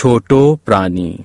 छोटो प्राणी।